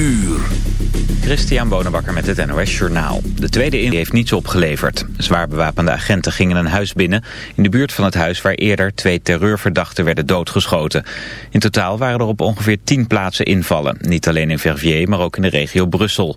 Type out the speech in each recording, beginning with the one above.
uur. Christian Bonenbakker met het NOS Journaal. De tweede in heeft niets opgeleverd. Zwaar bewapende agenten gingen een huis binnen... in de buurt van het huis waar eerder twee terreurverdachten werden doodgeschoten. In totaal waren er op ongeveer tien plaatsen invallen. Niet alleen in Verviers, maar ook in de regio Brussel.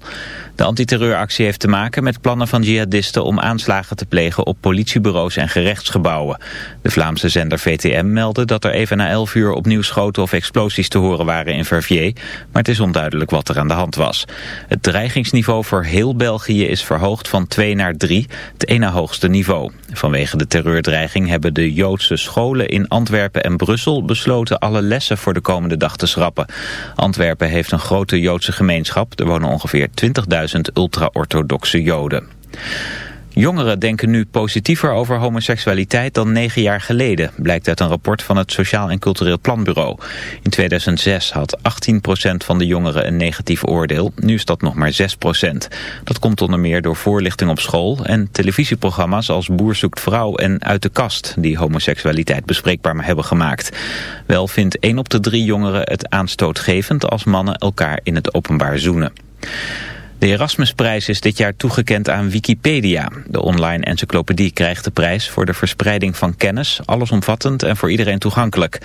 De antiterreuractie heeft te maken met plannen van jihadisten... om aanslagen te plegen op politiebureaus en gerechtsgebouwen. De Vlaamse zender VTM meldde dat er even na 11 uur opnieuw schoten of explosies te horen waren in Verviers... maar het is onduidelijk wat er aan de hand was. Het dreigingsniveau voor heel België is verhoogd van 2 naar 3, het ene hoogste niveau. Vanwege de terreurdreiging hebben de Joodse scholen in Antwerpen en Brussel besloten alle lessen voor de komende dag te schrappen. Antwerpen heeft een grote Joodse gemeenschap, er wonen ongeveer 20.000 ultra-orthodoxe Joden. Jongeren denken nu positiever over homoseksualiteit dan negen jaar geleden, blijkt uit een rapport van het Sociaal en Cultureel Planbureau. In 2006 had 18% van de jongeren een negatief oordeel, nu is dat nog maar 6%. Dat komt onder meer door voorlichting op school en televisieprogramma's als Boer zoekt vrouw en Uit de kast, die homoseksualiteit bespreekbaar hebben gemaakt. Wel vindt 1 op de 3 jongeren het aanstootgevend als mannen elkaar in het openbaar zoenen. De Erasmusprijs is dit jaar toegekend aan Wikipedia. De online encyclopedie krijgt de prijs voor de verspreiding van kennis, allesomvattend en voor iedereen toegankelijk.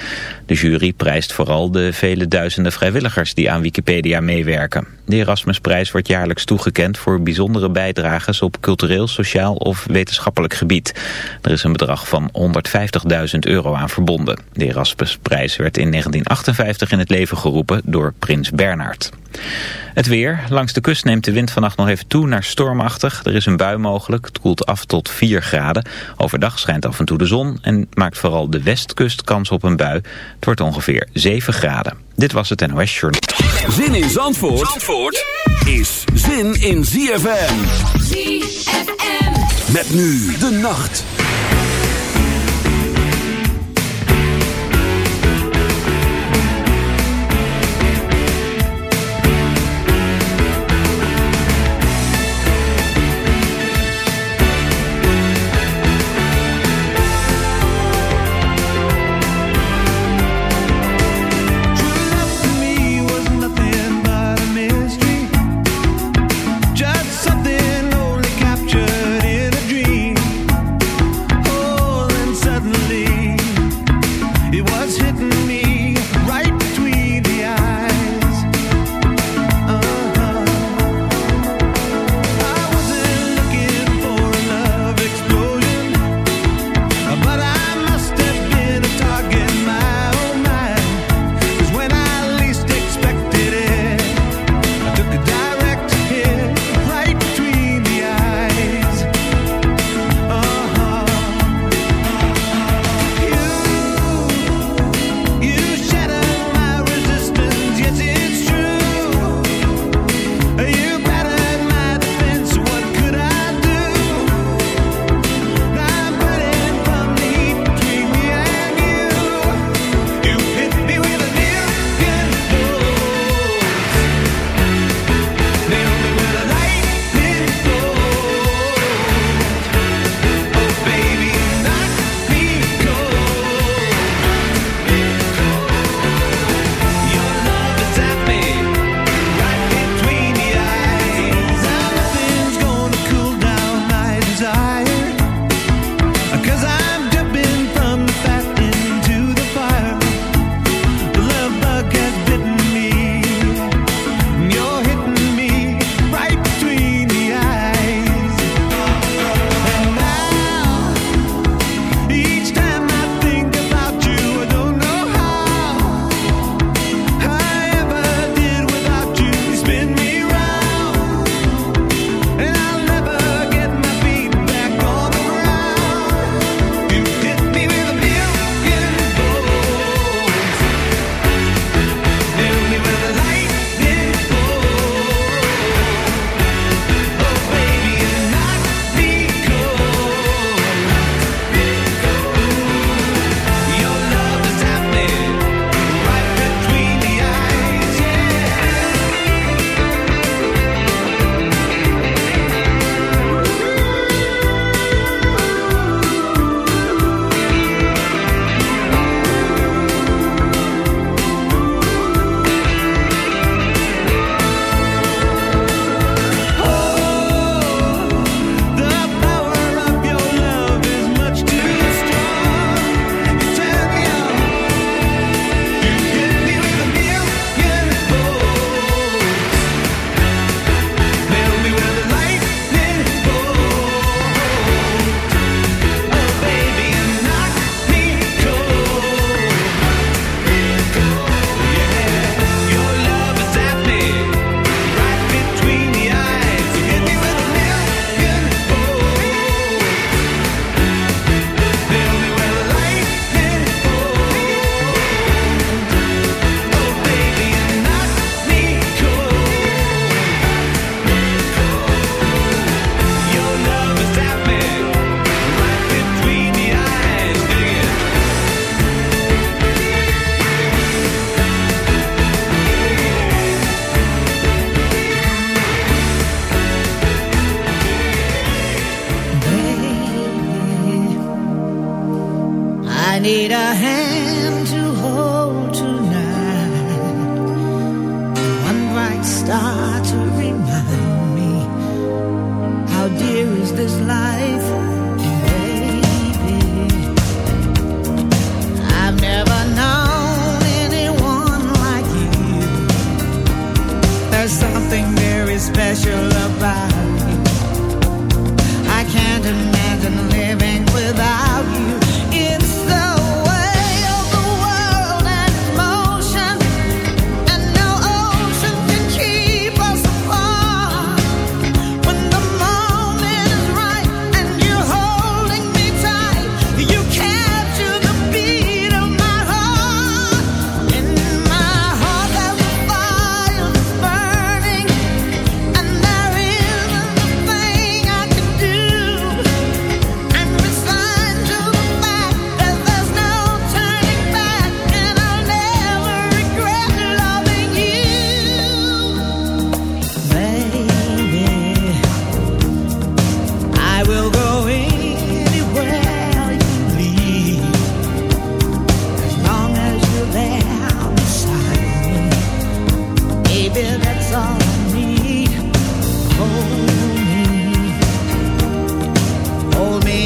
De jury prijst vooral de vele duizenden vrijwilligers die aan Wikipedia meewerken. De Erasmusprijs wordt jaarlijks toegekend voor bijzondere bijdrages op cultureel, sociaal of wetenschappelijk gebied. Er is een bedrag van 150.000 euro aan verbonden. De Erasmusprijs werd in 1958 in het leven geroepen door prins Bernhard. Het weer. Langs de kust neemt de wind vannacht nog even toe naar stormachtig. Er is een bui mogelijk. Het koelt af tot 4 graden. Overdag schijnt af en toe de zon en maakt vooral de westkust kans op een bui. Het wordt ongeveer 7 graden. Dit was het NOS Journal. Zin in Zandvoort, Zandvoort is zin in ZFM. ZFM. Met nu de nacht. Hold me, hold me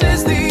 Burning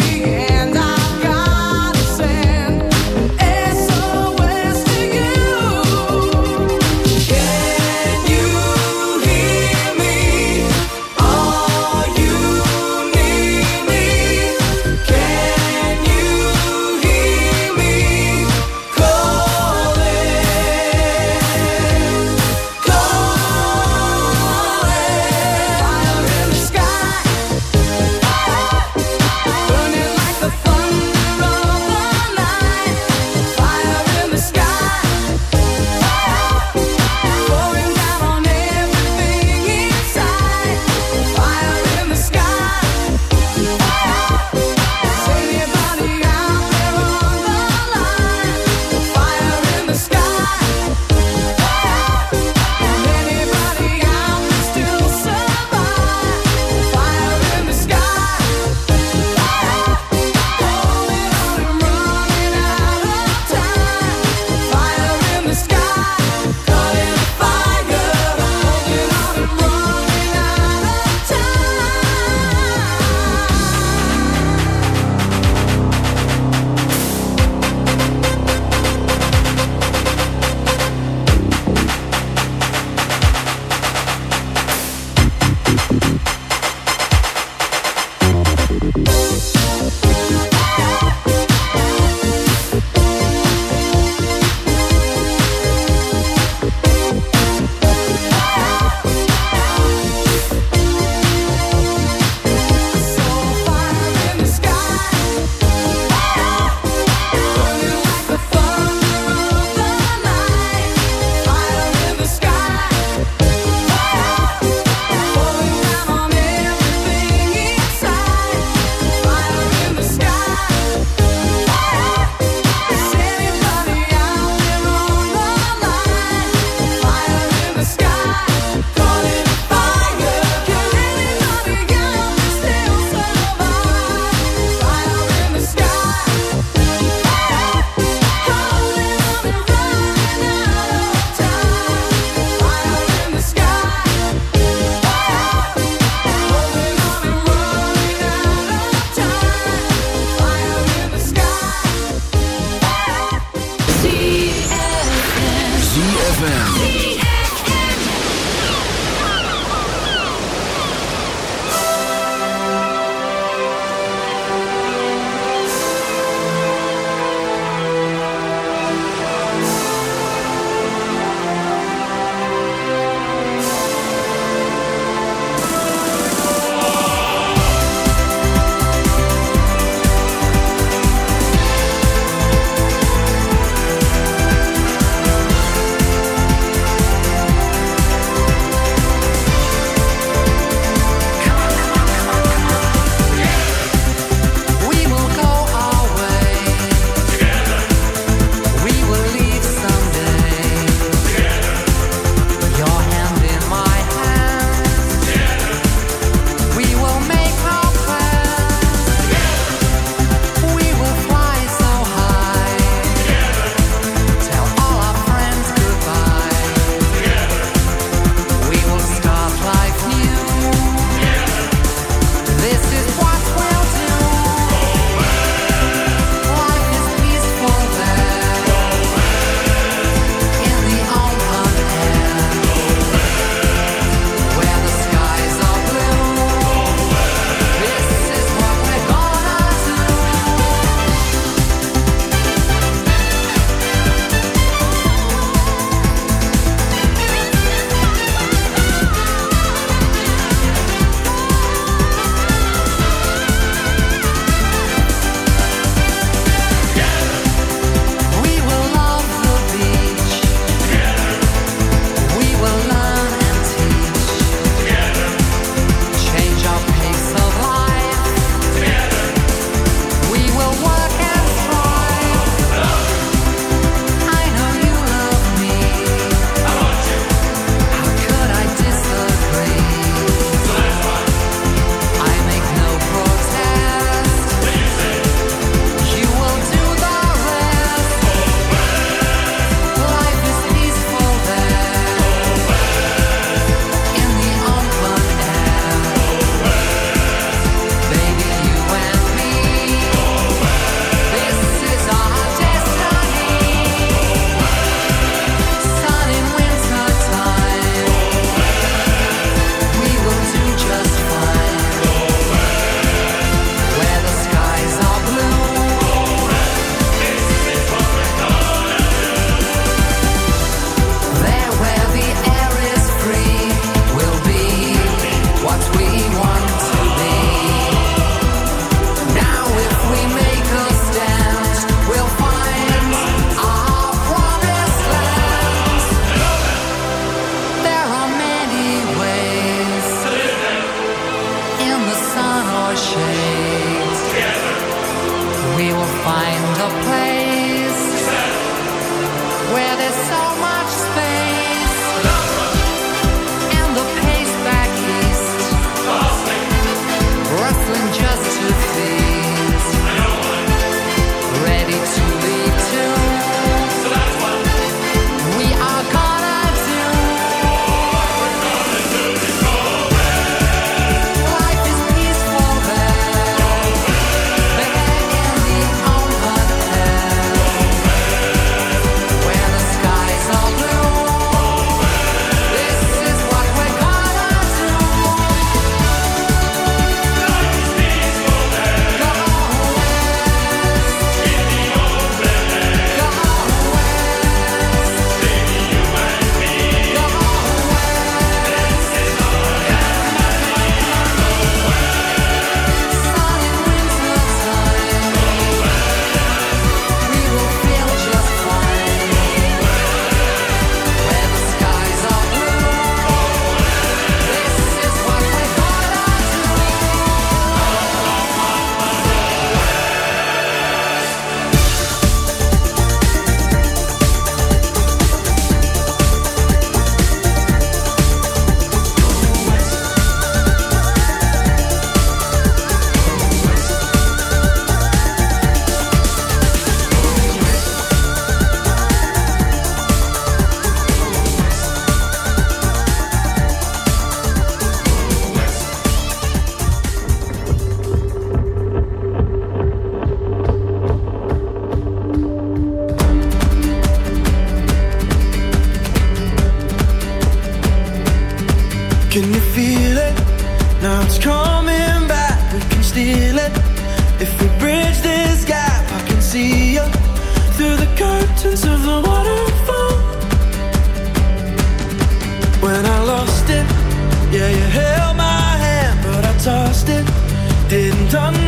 Can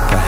like a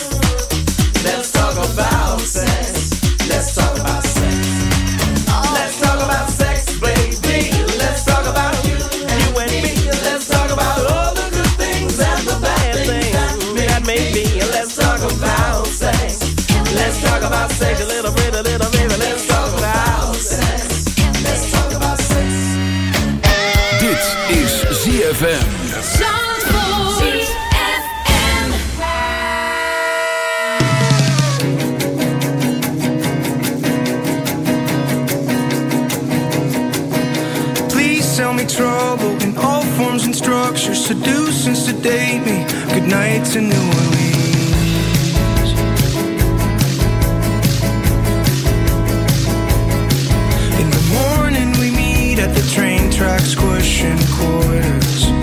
About sex a little bit, a little bit. Let's talk about sex. Let's talk about sex. Dit is ZFM. Please tell me trouble in all forms and structures. Seduce and sedate me. Good night to New Orleans. Tracks, squishing quarters.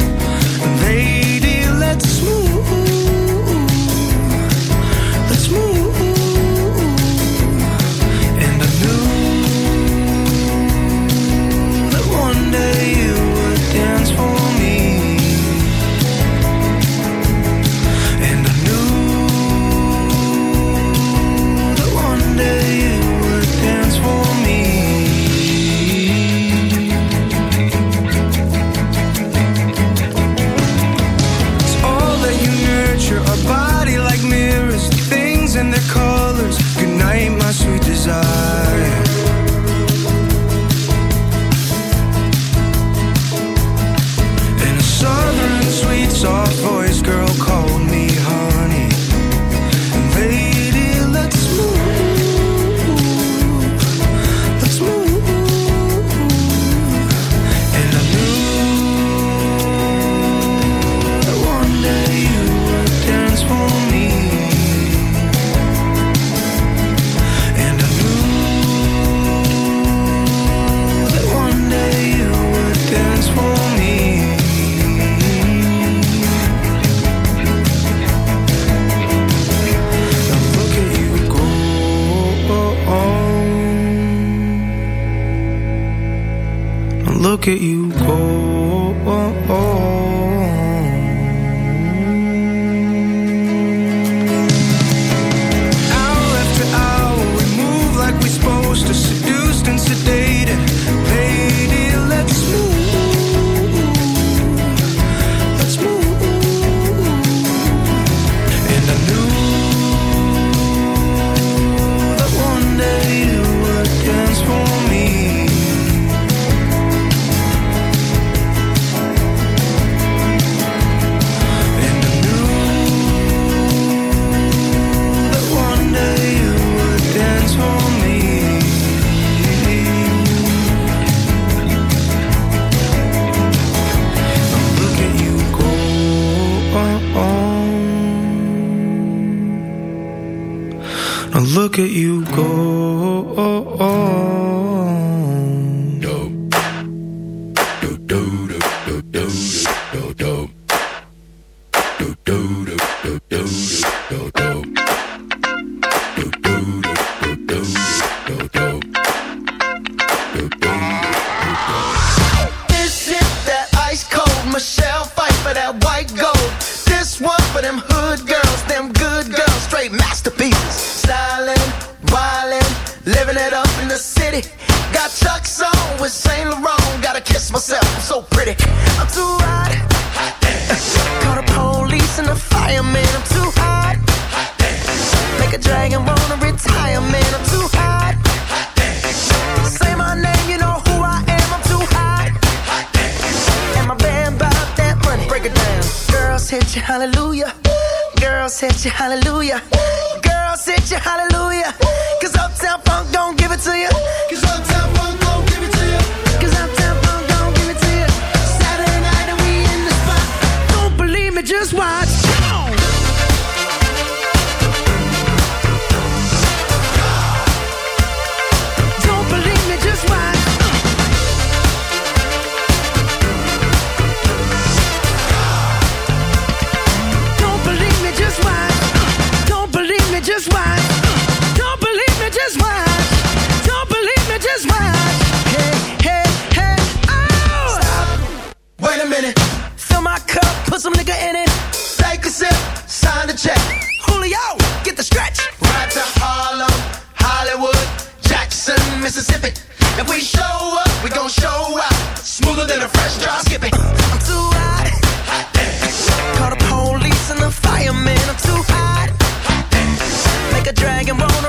dragon, wanna.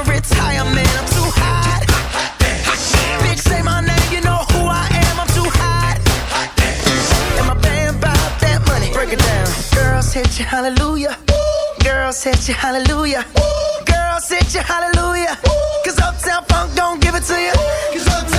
I'm too hot. hot, hot Bitch, say my name, you know who I am. I'm too hot. hot and my band that money. Break it down. Girls hit you, hallelujah. Ooh. Girls hit you, hallelujah. Ooh. Girls hit you, hallelujah. Cause Uptown Funk don't give it to you. Cause Uptown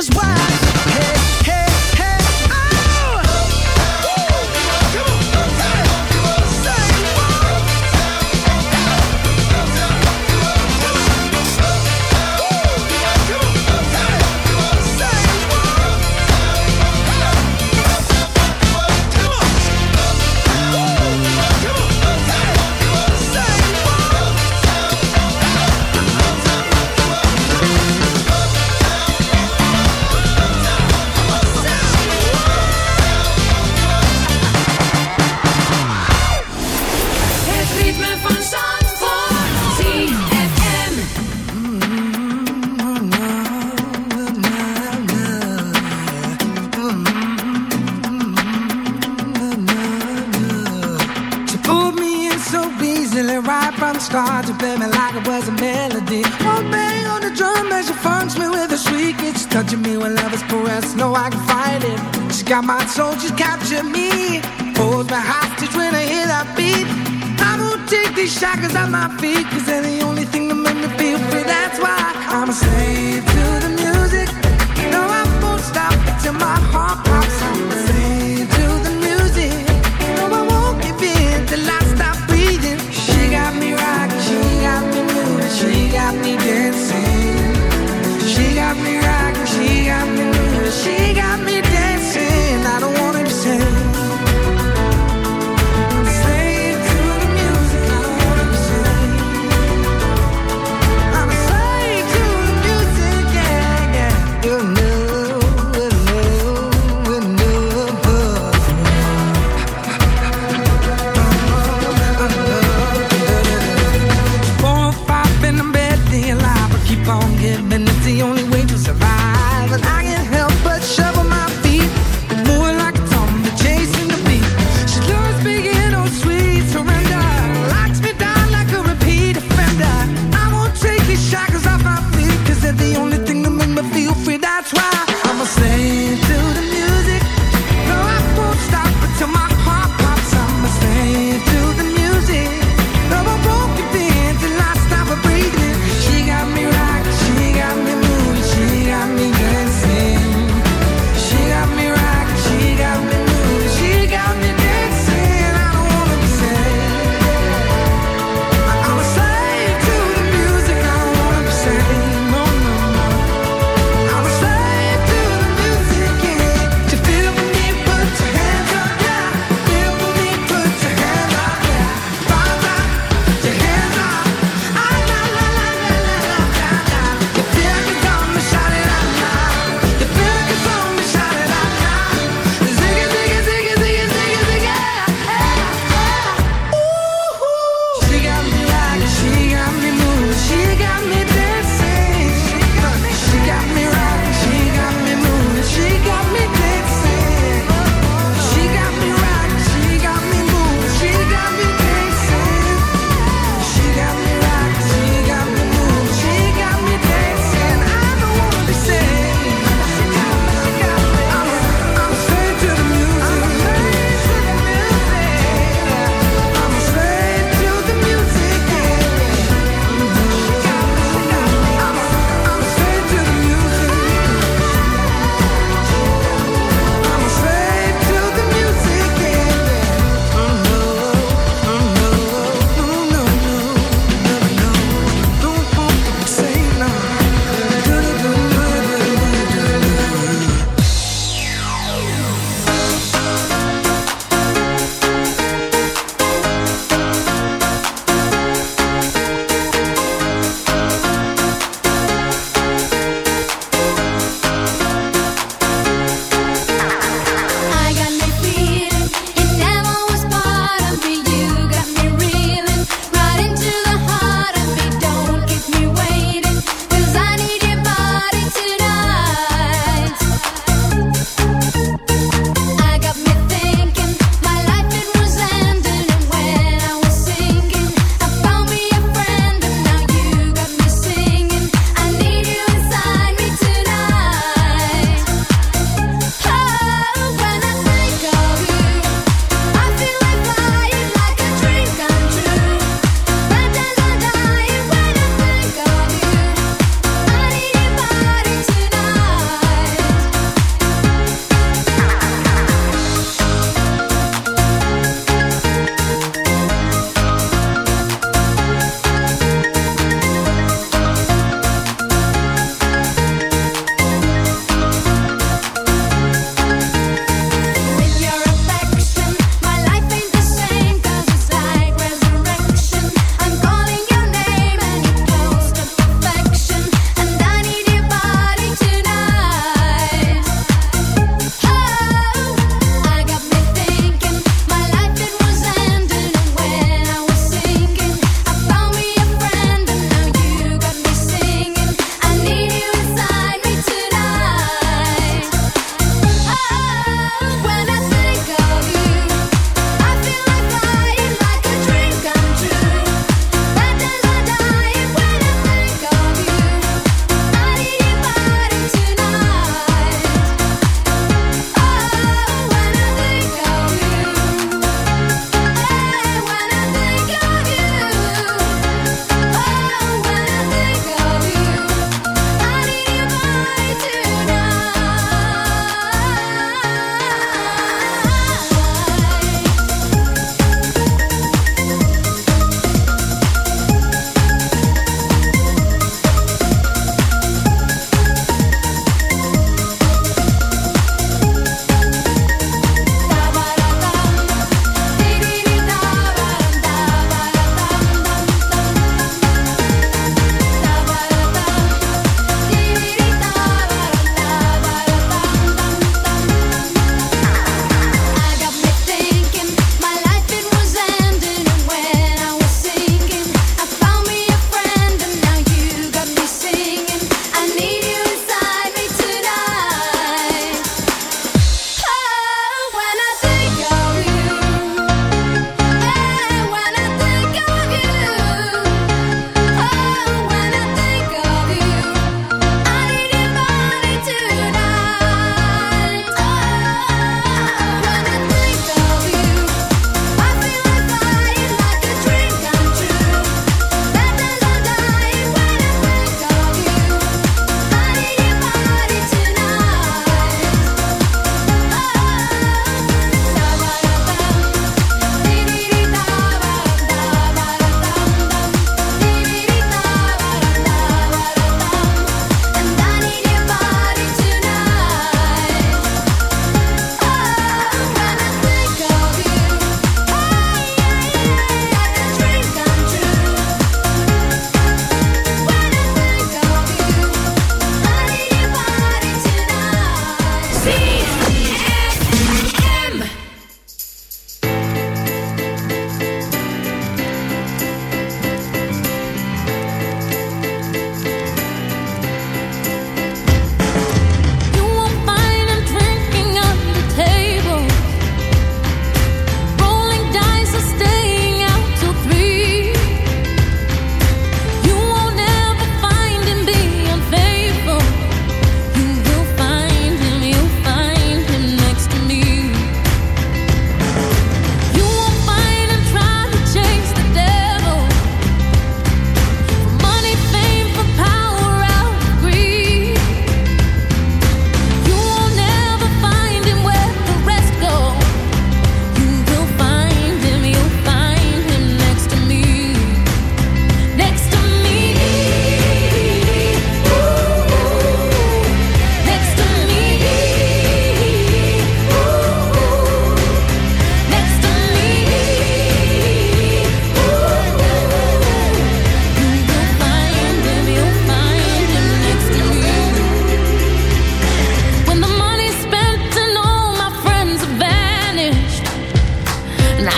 is why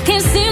find